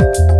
you